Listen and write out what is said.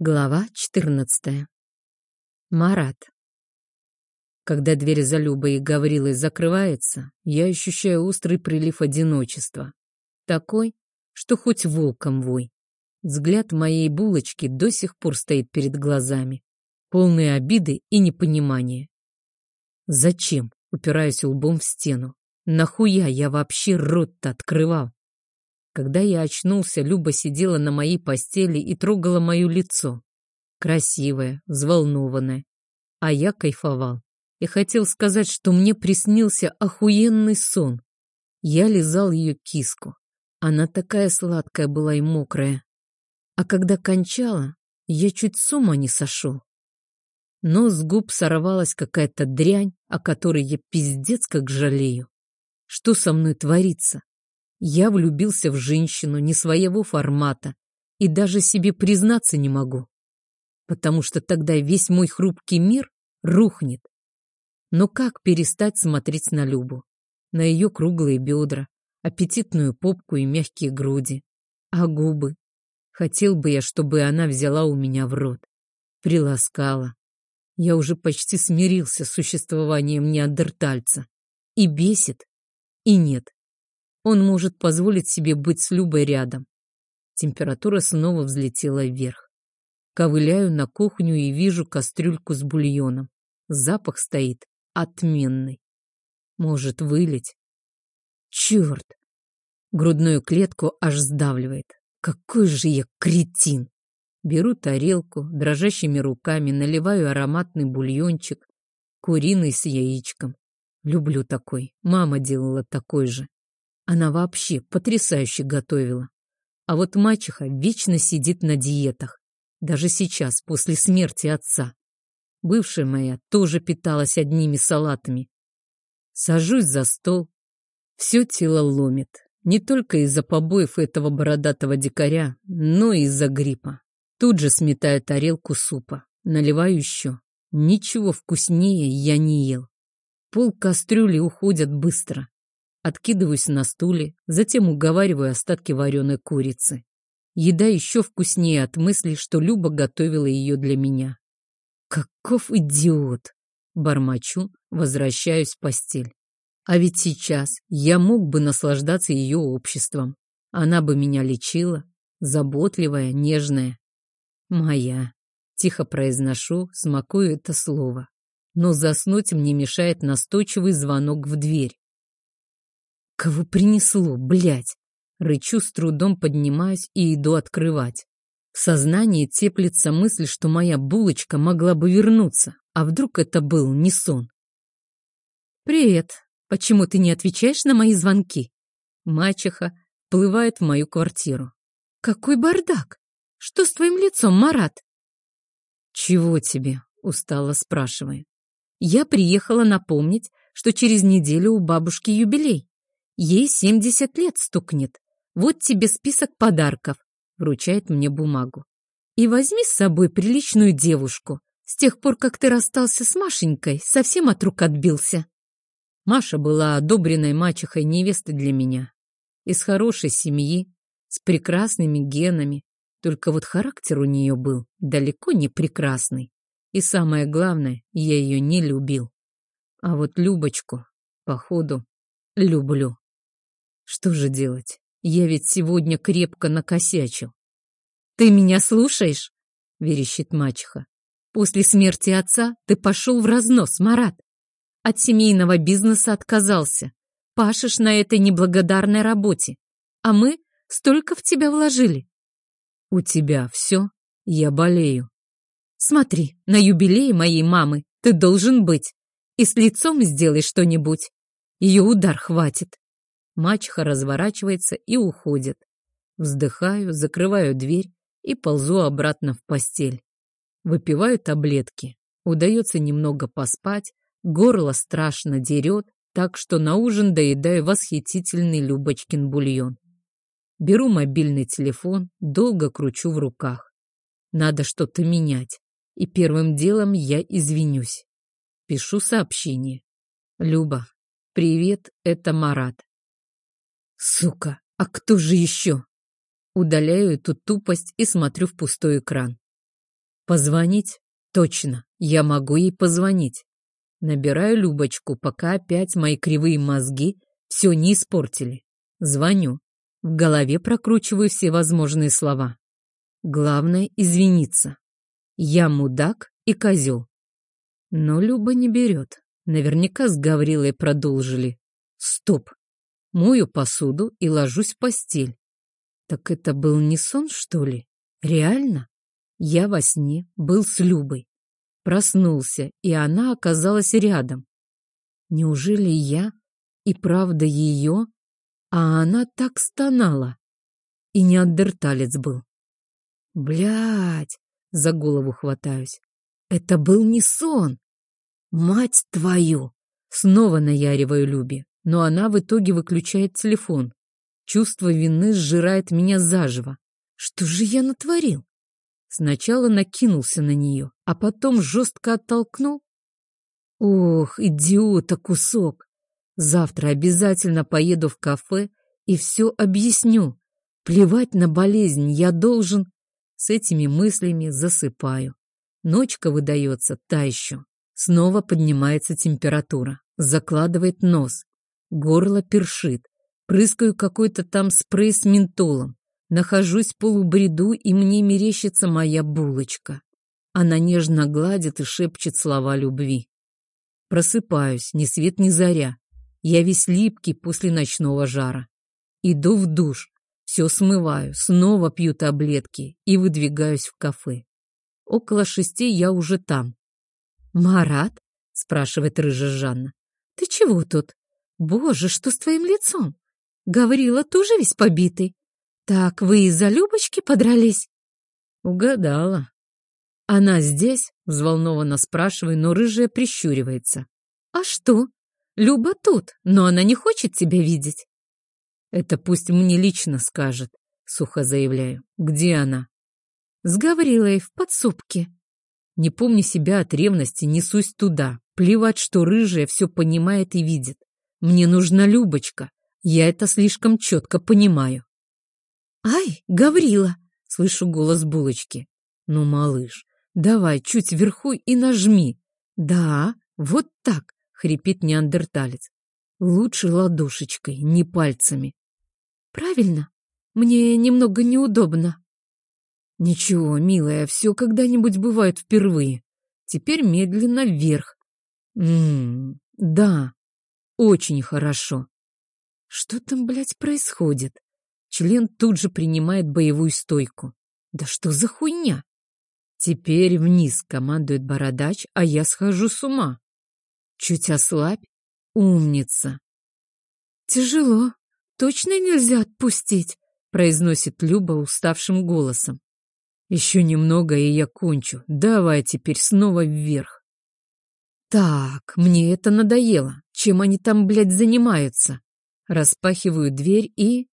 Глава 14. Марат. Когда дверь за Любой и Гаврилой закрывается, я ощущаю острый прилив одиночества. Такой, что хоть волком вой. Взгляд моей булочки до сих пор стоит перед глазами, полные обиды и непонимания. Зачем? Упираюсь лбом в стену. Нахуя я вообще рот-то открывал? Когда я очнулся, Люба сидела на моей постели и трогала мое лицо. Красивая, взволнованная. А я кайфовал. И хотел сказать, что мне приснился охуенный сон. Я лизал ее киску. Она такая сладкая была и мокрая. А когда кончала, я чуть с ума не сошел. Но с губ сорвалась какая-то дрянь, о которой я пиздец как жалею. Что со мной творится? Я влюбился в женщину не своего формата и даже себе признаться не могу, потому что тогда весь мой хрупкий мир рухнет. Но как перестать смотреть на Любу? На ее круглые бедра, аппетитную попку и мягкие груди. А губы? Хотел бы я, чтобы она взяла у меня в рот. Приласкала. Я уже почти смирился с существованием неандертальца. И бесит, и нет. Он может позволить себе быть с Любой рядом. Температура снова взлетела вверх. Ковыляю на кухню и вижу кастрюльку с бульоном. Запах стоит отменный. Может вылить? Черт! Грудную клетку аж сдавливает. Какой же я кретин! Беру тарелку, дрожащими руками наливаю ароматный бульончик, куриный с яичком. Люблю такой. Мама делала такой же. Она вообще потрясающе готовила. А вот мачеха вечно сидит на диетах. Даже сейчас, после смерти отца. Бывшая моя тоже питалась одними салатами. Сажусь за стол. Все тело ломит. Не только из-за побоев этого бородатого дикаря, но и из-за гриппа. Тут же сметаю тарелку супа. Наливаю еще. Ничего вкуснее я не ел. Пол кастрюли уходят быстро. Откидываюсь на стуле, затем уговариваю остатки вареной курицы. Еда еще вкуснее от мысли, что Люба готовила ее для меня. Каков идиот! Бормочу, возвращаюсь в постель. А ведь сейчас я мог бы наслаждаться ее обществом. Она бы меня лечила, заботливая, нежная. Моя. Тихо произношу, смакую это слово. Но заснуть мне мешает настойчивый звонок в дверь. Кого принесло, блядь? Рычу с трудом поднимаюсь и иду открывать. В сознании теплится мысль, что моя булочка могла бы вернуться, а вдруг это был не сон. «Привет. Почему ты не отвечаешь на мои звонки?» Мачеха плывает в мою квартиру. «Какой бардак! Что с твоим лицом, Марат?» «Чего тебе?» — устало спрашиваю. «Я приехала напомнить, что через неделю у бабушки юбилей. Ей семьдесят лет стукнет. Вот тебе список подарков. Вручает мне бумагу. И возьми с собой приличную девушку. С тех пор, как ты расстался с Машенькой, совсем от рук отбился. Маша была одобренной мачехой невесты для меня. Из хорошей семьи, с прекрасными генами. Только вот характер у нее был далеко не прекрасный. И самое главное, я ее не любил. А вот Любочку, походу, люблю. Что же делать? Я ведь сегодня крепко накосячил. «Ты меня слушаешь?» — верещит мачеха. «После смерти отца ты пошел в разнос, Марат. От семейного бизнеса отказался. Пашешь на этой неблагодарной работе. А мы столько в тебя вложили». «У тебя все? Я болею». «Смотри, на юбилее моей мамы ты должен быть. И с лицом сделай что-нибудь. Ее удар хватит. Мачеха разворачивается и уходит. Вздыхаю, закрываю дверь и ползу обратно в постель. Выпиваю таблетки. Удается немного поспать, горло страшно дерет, так что на ужин доедаю восхитительный Любочкин бульон. Беру мобильный телефон, долго кручу в руках. Надо что-то менять. И первым делом я извинюсь. Пишу сообщение. Люба, привет, это Марат. Сука, а кто же еще? Удаляю эту тупость и смотрю в пустой экран. Позвонить? Точно, я могу ей позвонить. Набираю Любочку, пока опять мои кривые мозги все не испортили. Звоню. В голове прокручиваю все возможные слова. Главное — извиниться. Я мудак и козел. Но Люба не берет. Наверняка с Гаврилой продолжили. Стоп. Мою посуду и ложусь в постель. Так это был не сон, что ли? Реально? Я во сне был с Любой. Проснулся, и она оказалась рядом. Неужели я и правда ее, а она так стонала? И неандерталец был. Блядь, за голову хватаюсь. Это был не сон. Мать твою! Снова наяриваю Любе, но она в итоге выключает телефон. Чувство вины сжирает меня заживо. Что же я натворил? Сначала накинулся на нее, а потом жестко оттолкнул. Ох, идиота кусок! Завтра обязательно поеду в кафе и все объясню. Плевать на болезнь, я должен... С этими мыслями засыпаю. Ночка выдается та еще. Снова поднимается температура. Закладывает нос. Горло першит. Прыскаю какой-то там спрей с ментолом. Нахожусь в полубреду, и мне мерещится моя булочка. Она нежно гладит и шепчет слова любви. Просыпаюсь, ни свет ни заря. Я весь липкий после ночного жара. Иду в душ, все смываю, снова пью таблетки и выдвигаюсь в кафе. Около шести я уже там. «Марат?» — спрашивает рыжая Жанна. «Ты чего тут? Боже, что с твоим лицом? Гаврила тоже весь побитый. Так вы из-за Любочки подрались?» «Угадала». «Она здесь?» — взволнованно спрашиваю, но рыжая прищуривается. «А что? Люба тут, но она не хочет тебя видеть». «Это пусть мне лично скажет», — сухо заявляю. «Где она?» С Гаврилой в подсобке. Не помня себя от ревности, несусь туда. Плевать, что рыжая все понимает и видит. Мне нужна Любочка. Я это слишком четко понимаю. «Ай, Гаврила!» — слышу голос булочки. «Ну, малыш, давай чуть вверху и нажми». «Да, вот так!» — хрипит неандерталец. «Лучше ладошечкой, не пальцами». «Правильно. Мне немного неудобно». Ничего, милая, все когда-нибудь бывает впервые. Теперь медленно вверх. Ммм, да, очень хорошо. Что там, блядь, происходит? Член тут же принимает боевую стойку. Да что за хуйня? Теперь вниз командует бородач, а я схожу с ума. Чуть ослабь. Умница. Тяжело. Точно нельзя отпустить, произносит Люба уставшим голосом. Еще немного, и я кончу. Давай теперь снова вверх. Так, мне это надоело. Чем они там, блядь, занимаются? Распахиваю дверь и...